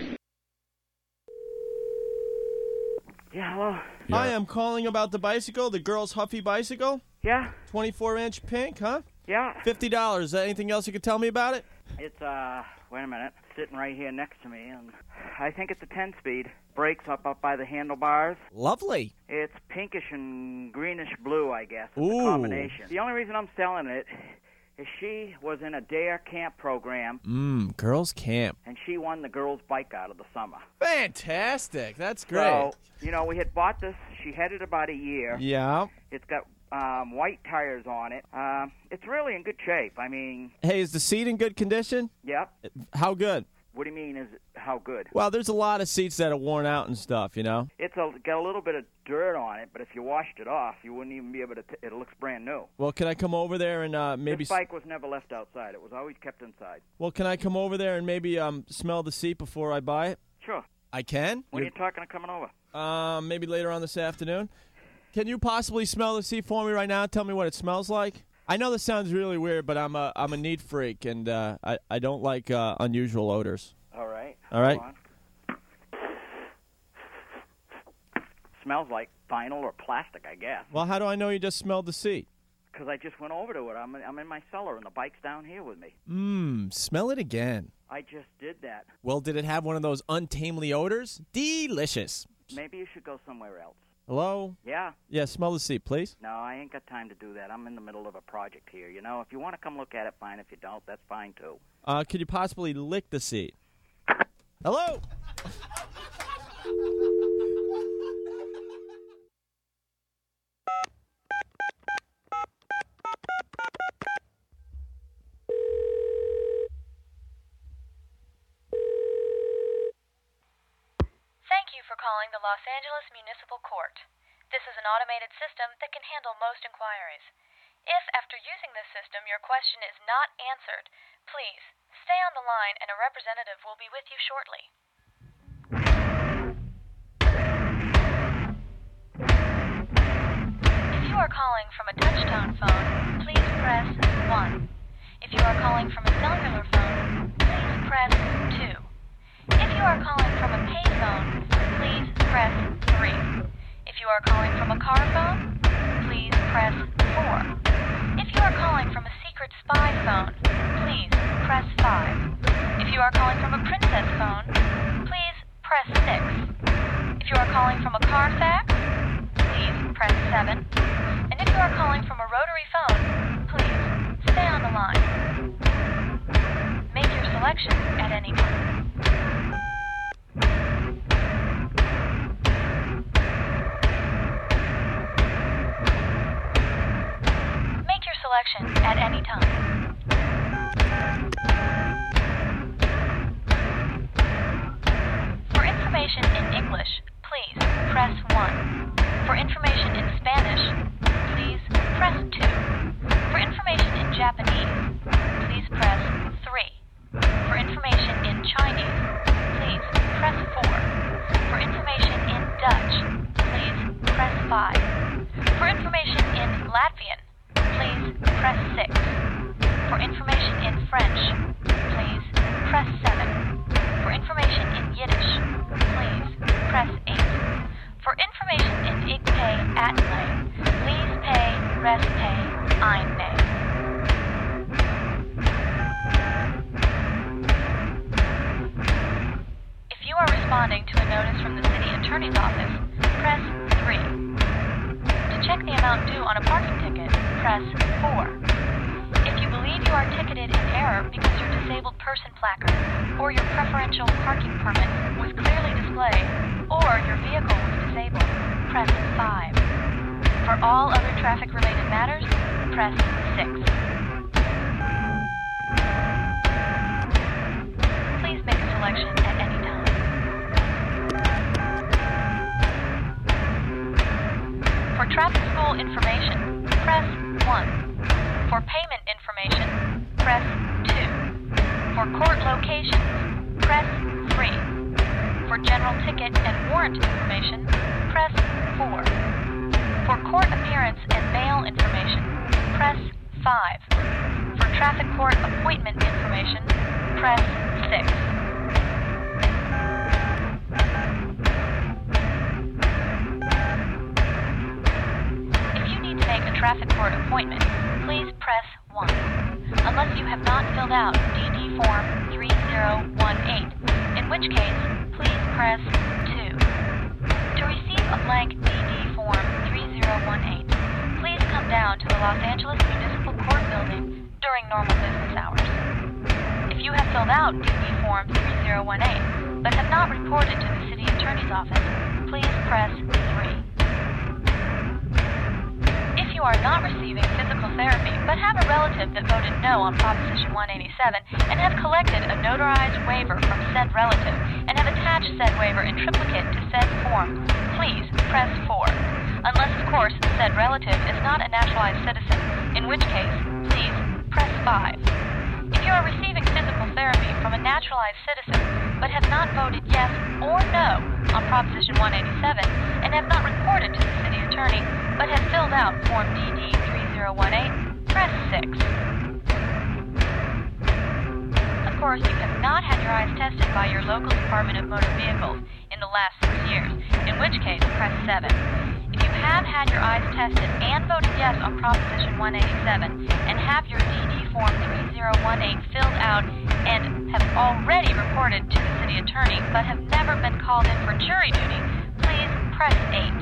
Yeah, hello. Hi, I'm calling about the bicycle, the girl's Huffy bicycle. Yeah. 24 inch pink, huh? Yeah. $50. Is there anything else you could tell me about it? It's uh, wait a minute, sitting right here next to me, and I think it's a 10-speed. Brakes up up by the handlebars. Lovely. It's pinkish and greenish blue, I guess. It's Ooh. a combination. The only reason I'm selling it is she was in a dare camp program, Mmm, girls camp. and she won the girls' bike out of the summer. Fantastic. That's great. So, you know, we had bought this. She had it about a year. yeah. It's got um, white tires on it. Um, it's really in good shape. I mean, Hey, is the seat in good condition? yep. How good? What do you mean? Is how good? Well, there's a lot of seats that are worn out and stuff, you know? It's a, got a little bit of dirt on it, but if you washed it off, you wouldn't even be able to. T- it looks brand new. Well, can I come over there and uh, maybe. this bike was never left outside. It was always kept inside. Well, can I come over there and maybe um, smell the seat before I buy it? Sure. I can? When you're you talking of coming over? Um, maybe later on this afternoon. Can you possibly smell the seat for me right now? Tell me what it smells like. I know this sounds really weird, but I'm a I'm a neat freak, and uh, I I don't like uh, unusual odors. All right. All right. Smells like vinyl or plastic, I guess. Well, how do I know you just smelled the seat? Because I just went over to it. I'm I'm in my cellar and the bike's down here with me. Mmm. Smell it again. I just did that. Well, did it have one of those untamely odors? Delicious. Maybe you should go somewhere else. Hello. Yeah. Yeah. Smell the seat, please. No, I ain't got time to do that. I'm in the middle of a project here. You know, if you want to come look at it, fine. If you don't, that's fine too. Uh, could you possibly lick the seat? Hello. [LAUGHS] Thank you for calling the Los Angeles Municipal Court. This is an automated system that can handle most inquiries. If, after using this system, your question is not answered, please stay on the line and a representative will be with you shortly. If you are calling from a touchtone phone, please press 1. If you are calling from a cellular phone, please press 2. If you are calling from a payphone, press 3. If you are calling from a car phone, please press 4. If you are calling from a secret spy phone, please press 5. If you are calling from a princess phone, please press 6. If you are calling from a car fax, please press 7. And if you are calling from a rotary phone, please stay on the line. Make your selection at any time. Selection at any time. For information in English, please press 1. For information in Spanish, please press 2. For information in Japanese, please press 3. For information in Chinese, please press 4. For information in Dutch, please press 5. For information in Latvian, please press 6. For information in French, please press 7. For information in Yiddish, please press 8. For information in Igpay Atlay, please pay rest pay Einpay. If you are responding to a notice from the city attorney's office, press 3. Check the amount due on a parking ticket, press 4. If you believe you are ticketed in error because your disabled person placard or your preferential parking permit was clearly displayed or your vehicle was disabled, press 5. For all other traffic related matters, press 6. Please make a selection traffic school information, press 1. For payment information, press 2. For court locations, press 3. For general ticket and warrant information, press 4. For court appearance and bail information, press 5. For traffic court appointment information, press 6. Traffic court appointment, please press 1. Unless you have not filled out DD Form 3018, in which case, please press 2. To receive a blank DD Form 3018, please come down to the Los Angeles Municipal Court building during normal business hours. If you have filled out DD Form 3018 but have not reported to the City Attorney's Office, please press 3. Are not receiving physical therapy but have a relative that voted no on Proposition 187 and have collected a notarized waiver from said relative and have attached said waiver in triplicate to said form, please press 4. Unless, of course, said relative is not a naturalized citizen, in which case, please press 5. If you are receiving therapy from a naturalized citizen but have not voted yes or no on Proposition 187 and have not reported to the city attorney, but have filled out Form DD 3018, press 6. Of course, you have not had your eyes tested by your local Department of Motor Vehicles in the last six years, in which case, press 7. You have had your eyes tested and voted yes on Proposition 187 and have your DD Form 3018 filled out and have already reported to the city attorney but have never been called in for jury duty, please press 8.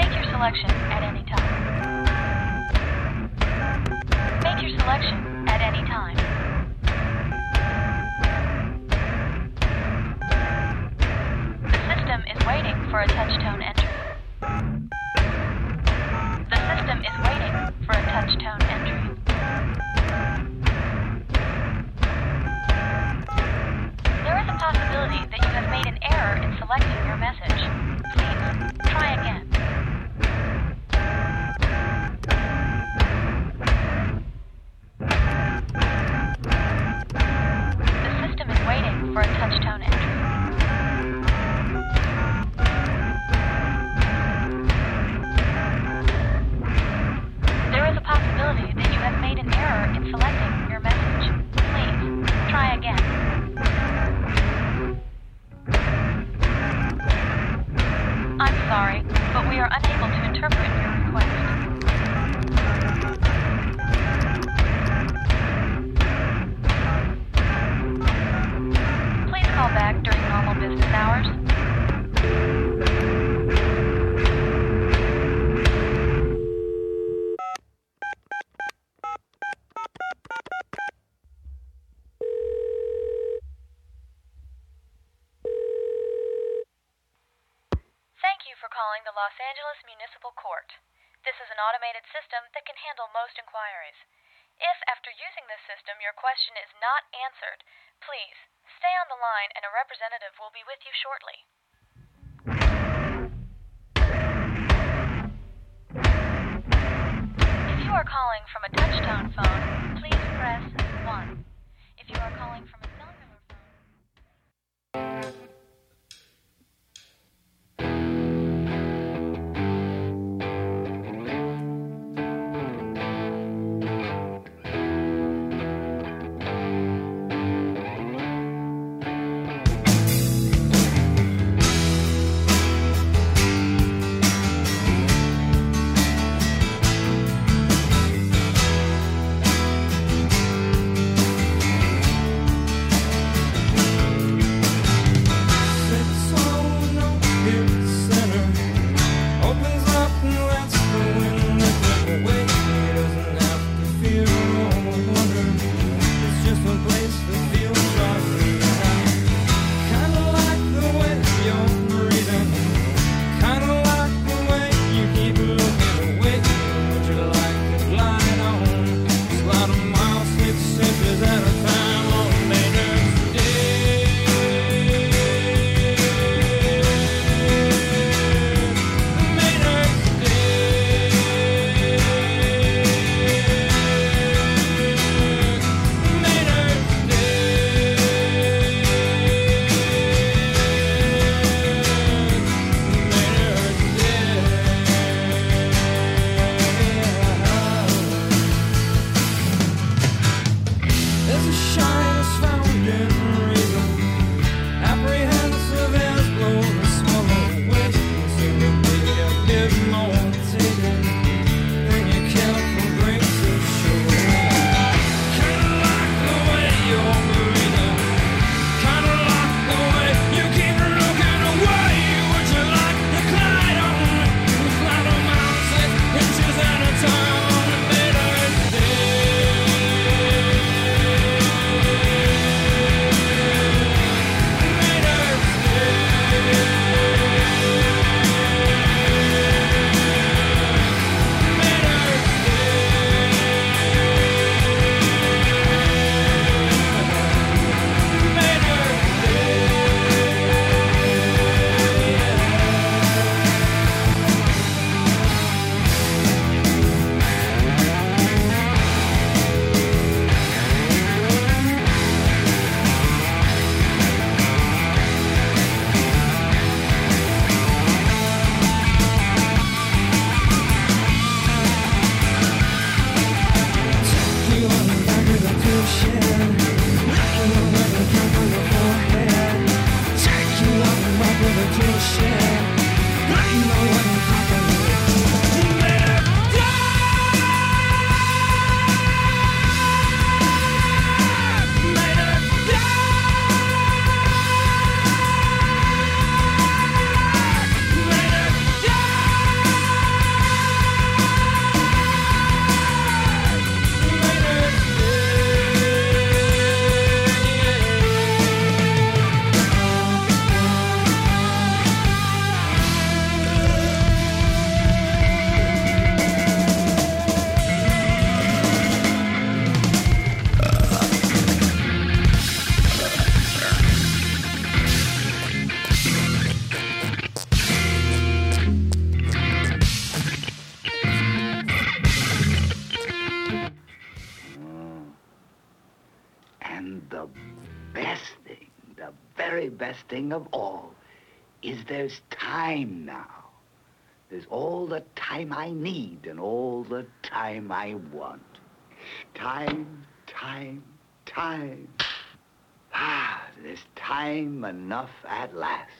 Make your selection at any time. Make your selection at any time. Is waiting for a touch-tone entry. The system is waiting for a touch-tone entry. There is a possibility that you have made an error in selecting your message. Please try again. The system is waiting for a touch-tone entry. Possibility that you have made an error in selecting your message. Please try again. I'm sorry, but we are unable to interpret your request. Please call back during normal business hours. Calling the Los Angeles Municipal Court. This is an automated system that can handle most inquiries. If, after using this system, your question is not answered, please stay on the line and a representative will be with you shortly. If you are calling from a touch-tone phone, please press 1. If you are calling from thing of all, is there's time now. There's all the time I need and all the time I want. Time, time, time. Ah, there's time enough at last.